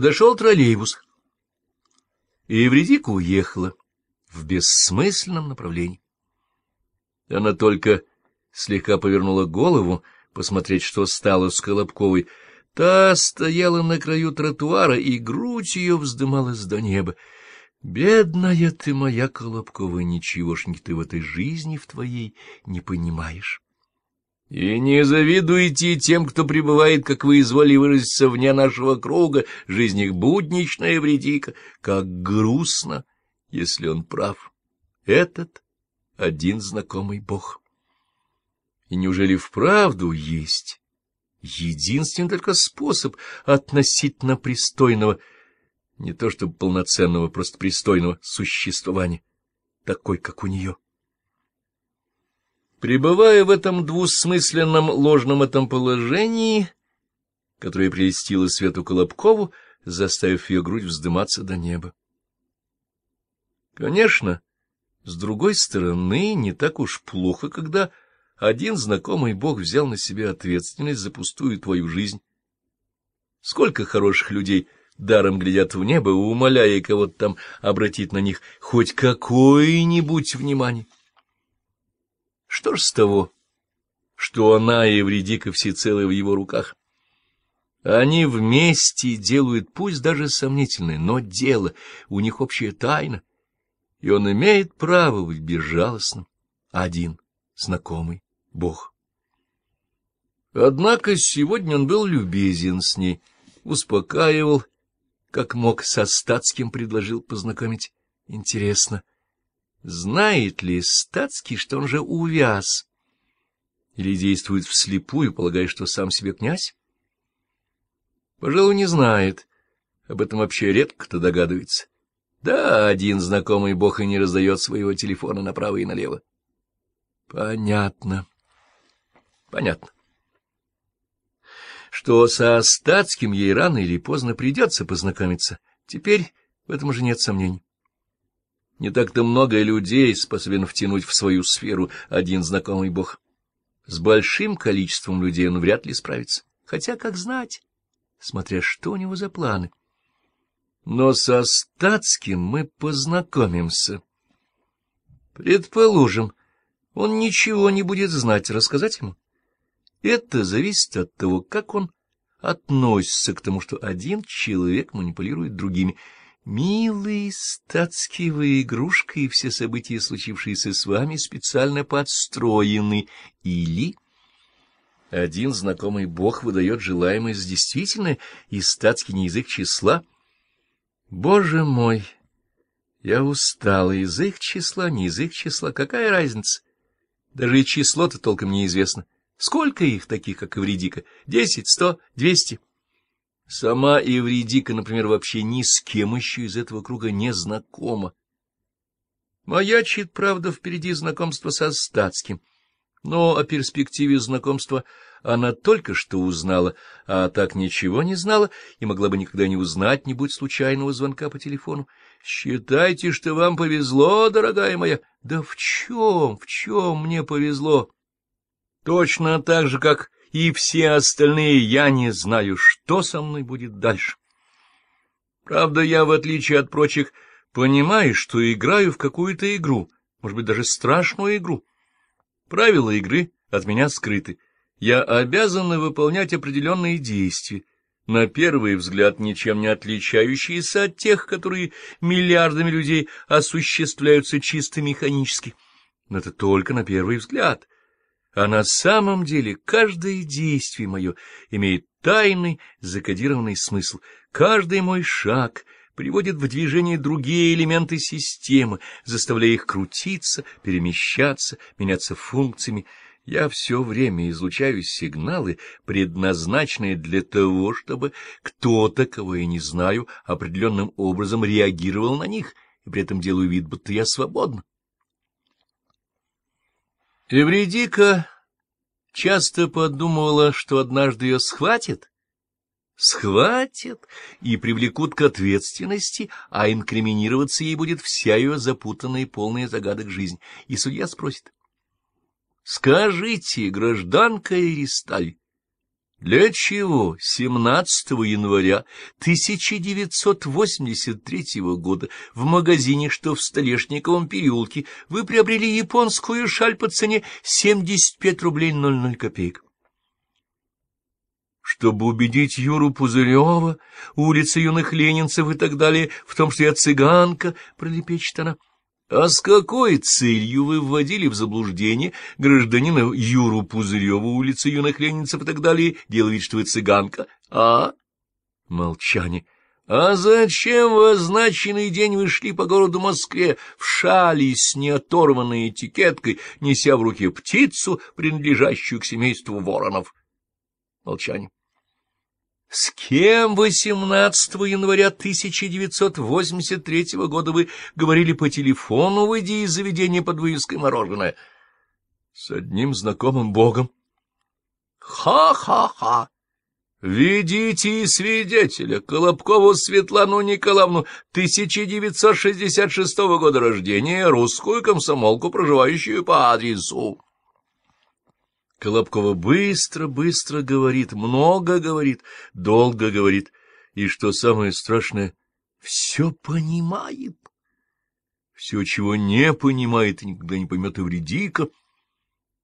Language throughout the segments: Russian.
Подошел троллейбус, и Евредика уехала в бессмысленном направлении. Она только слегка повернула голову, посмотреть, что стало с Колобковой. Та стояла на краю тротуара, и грудь ее вздымалась до неба. Бедная ты моя Колобкова, ничегошеньки ты в этой жизни в твоей не понимаешь. И не завидуйте тем, кто пребывает, как вы изволили выразиться, вне нашего круга, жизнь их будничная, вредика, как грустно, если он прав. Этот один знакомый бог. И неужели вправду есть единственный только способ относительно пристойного не то чтобы полноценного, просто пристойного существования, такой, как у нее. Пребывая в этом двусмысленном ложном этом положении, которое прелестило Свету Колобкову, заставив ее грудь вздыматься до неба. Конечно, с другой стороны, не так уж плохо, когда один знакомый бог взял на себя ответственность за пустую твою жизнь. Сколько хороших людей — даром глядят в небо, умоляя кого-то там обратить на них хоть какое-нибудь внимание. Что ж с того, что она и Евредика всецело в его руках? Они вместе делают, пусть даже сомнительное, но дело, у них общая тайна, и он имеет право быть безжалостным, один, знакомый Бог. Однако сегодня он был любезен с ней, успокаивал как мог со Стацким предложил познакомить. Интересно, знает ли Стацкий, что он же увяз? Или действует вслепую, полагая, что сам себе князь? Пожалуй, не знает. Об этом вообще редко кто догадывается. Да, один знакомый бог и не раздает своего телефона направо и налево. Понятно. Понятно что со Статским ей рано или поздно придется познакомиться. Теперь в этом уже нет сомнений. Не так-то много людей способен втянуть в свою сферу один знакомый бог. С большим количеством людей он вряд ли справится. Хотя, как знать, смотря что у него за планы. Но со Статским мы познакомимся. Предположим, он ничего не будет знать, рассказать ему. Это зависит от того, как он относится к тому, что один человек манипулирует другими. Милый статский вы игрушка, и все события, случившиеся с вами, специально подстроены. Или один знакомый бог выдает желаемое за действительное, и статский не язык числа. Боже мой! Я устала. Язык числа, не язык числа. Какая разница? Даже и число-то толком неизвестно. Сколько их таких, как Эвредика? Десять, сто, двести? Сама Эвредика, например, вообще ни с кем еще из этого круга не знакома. Маячит, правда, впереди знакомство со Статским, но о перспективе знакомства она только что узнала, а так ничего не знала и могла бы никогда не узнать, не будь случайного звонка по телефону. Считайте, что вам повезло, дорогая моя. Да в чем, в чем мне повезло? Точно так же, как и все остальные, я не знаю, что со мной будет дальше. Правда, я, в отличие от прочих, понимаю, что играю в какую-то игру, может быть, даже страшную игру. Правила игры от меня скрыты. Я обязан выполнять определенные действия, на первый взгляд ничем не отличающиеся от тех, которые миллиардами людей осуществляются чисто механически. Но это только на первый взгляд — а на самом деле каждое действие мое имеет тайный закодированный смысл. Каждый мой шаг приводит в движение другие элементы системы, заставляя их крутиться, перемещаться, меняться функциями. Я все время излучаю сигналы, предназначенные для того, чтобы кто-то, кого я не знаю, определенным образом реагировал на них, и при этом делаю вид, будто я свободна. Эвредика часто подумывала, что однажды ее схватят, схватят и привлекут к ответственности, а инкриминироваться ей будет вся ее запутанная и полная загадок жизнь. И судья спросит, «Скажите, гражданка Иристаль, Для чего 17 января 1983 года в магазине, что в Столешниковом переулке, вы приобрели японскую шаль по цене 75 рублей 00 копеек? Чтобы убедить Юру Пузырева, улицы юных ленинцев и так далее, в том, что я цыганка, пролепечет она, — а с какой целью вы вводили в заблуждение гражданина Юру Пузыреву, улицы юных ленинцев и так далее, делая вид, что вы цыганка, а? Молчание. А зачем в означенный день вы шли по городу Москве в шали с неоторванной этикеткой, неся в руке птицу, принадлежащую к семейству воронов? Молчание. С кем 18 января 1983 года вы говорили по телефону, выйдя из заведения под вывеской «Мороженое»? С одним знакомым богом. Ха-ха-ха! Ведите свидетеля, Колобкову Светлану Николаевну, 1966 года рождения, русскую комсомолку, проживающую по адресу. Колобкова быстро-быстро говорит, много говорит, долго говорит, и, что самое страшное, все понимает. Все, чего не понимает и никогда не поймет Эвредика,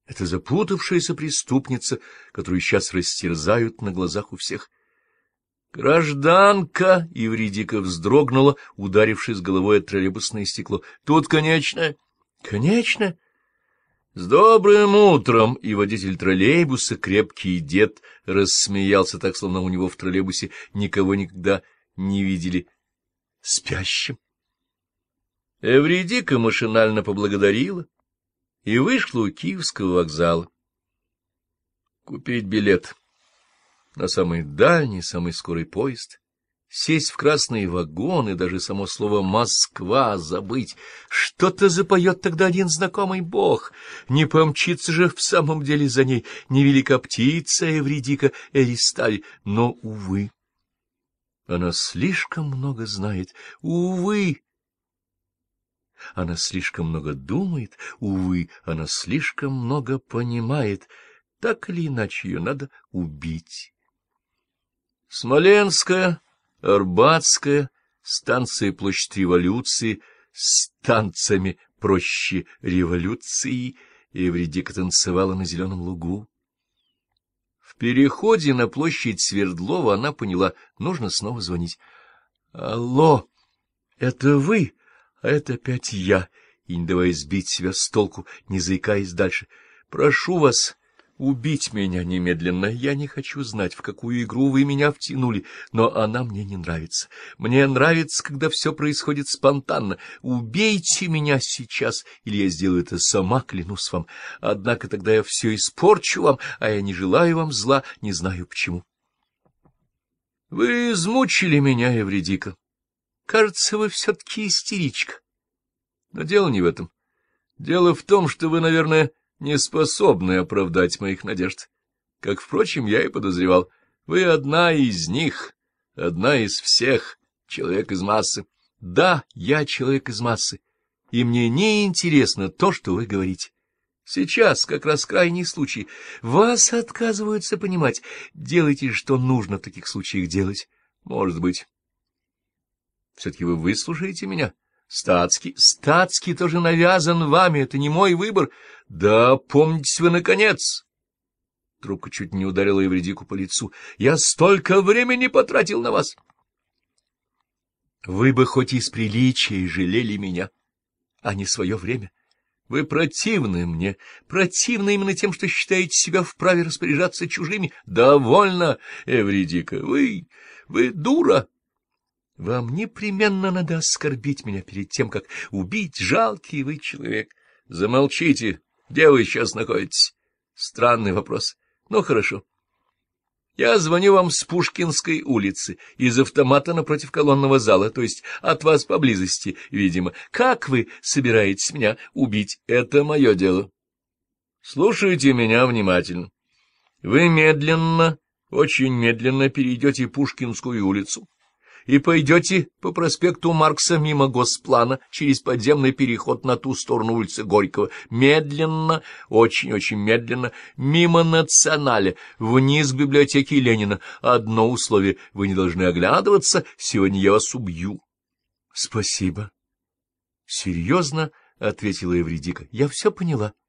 это запутавшаяся преступница, которую сейчас растерзают на глазах у всех. «Гражданка!» — Евредика вздрогнула, ударившись головой от троллейбусное стекло. «Тут конечная!» «Конечная?» С добрым утром! И водитель троллейбуса, крепкий дед, рассмеялся так, словно у него в троллейбусе никого никогда не видели спящим. Эвредика машинально поблагодарила и вышла у Киевского вокзала. Купить билет на самый дальний, самый скорый поезд — сесть в красные вагоны, даже само слово «Москва» забыть. Что-то запоет тогда один знакомый бог. Не помчится же в самом деле за ней невелика птица Эвридика Эристаль. Но, увы, она слишком много знает. Увы! Она слишком много думает, увы, она слишком много понимает. Так или иначе ее надо убить. Смоленская Арбатская, станция площадь революции, станциями проще революции, и Эвредика танцевала на зеленом лугу. В переходе на площадь Свердлова она поняла, нужно снова звонить. — Алло, это вы? А это опять я. И, не давая сбить себя с толку, не заикаясь дальше. — Прошу вас, убить меня немедленно. Я не хочу знать, в какую игру вы меня втянули, но она мне не нравится. Мне нравится, когда все происходит спонтанно. Убейте меня сейчас, или я сделаю это сама, клянусь вам. Однако тогда я все испорчу вам, а я не желаю вам зла, не знаю почему. Вы измучили меня, Евредика. Кажется, вы все-таки истеричка. Но дело не в этом. Дело в том, что вы, наверное, не способны оправдать моих надежд. Как, впрочем, я и подозревал. Вы одна из них, одна из всех, человек из массы. Да, я человек из массы, и мне не интересно то, что вы говорите. Сейчас, как раз крайний случай, вас отказываются понимать. Делайте, что нужно в таких случаях делать. Может быть. Все-таки вы выслушаете меня? — Стацкий, Стацкий тоже навязан вами, это не мой выбор. Да помните вы, наконец. Трубка чуть не ударила Евредику по лицу. Я столько времени потратил на вас. Вы бы хоть из приличия жалели меня, а не свое время. Вы противны мне, противны именно тем, что считаете себя вправе распоряжаться чужими. Довольно, Эвредика, вы, вы дура. Вам непременно надо оскорбить меня перед тем, как убить жалкий вы человек. Замолчите, где вы сейчас находитесь? Странный вопрос. Ну, хорошо. Я звоню вам с Пушкинской улицы, из автомата напротив колонного зала, то есть от вас поблизости, видимо. Как вы собираетесь меня убить? Это мое дело. Слушайте меня внимательно. Вы медленно, очень медленно перейдете Пушкинскую улицу и пойдете по проспекту Маркса мимо Госплана через подземный переход на ту сторону улицы Горького, медленно, очень-очень медленно, мимо Националя, вниз к библиотеке Ленина. Одно условие — вы не должны оглядываться, сегодня я вас убью. — Спасибо. — Серьезно, — ответила Эвредика, — я все поняла. —